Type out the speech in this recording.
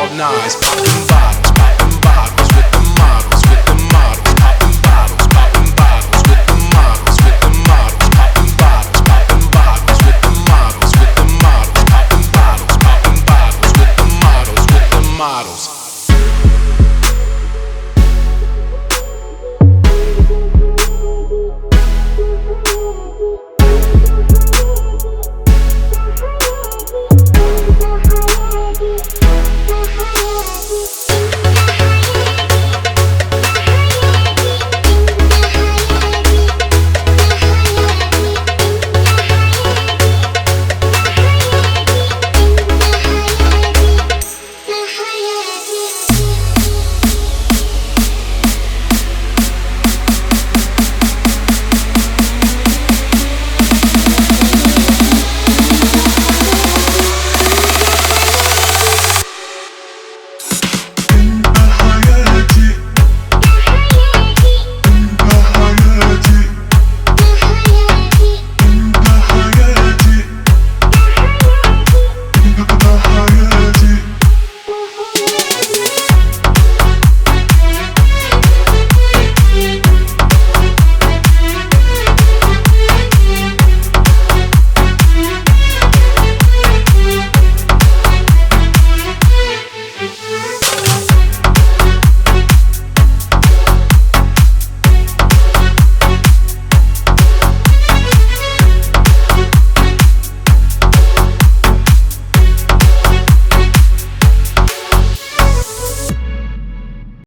all nines popping bottles.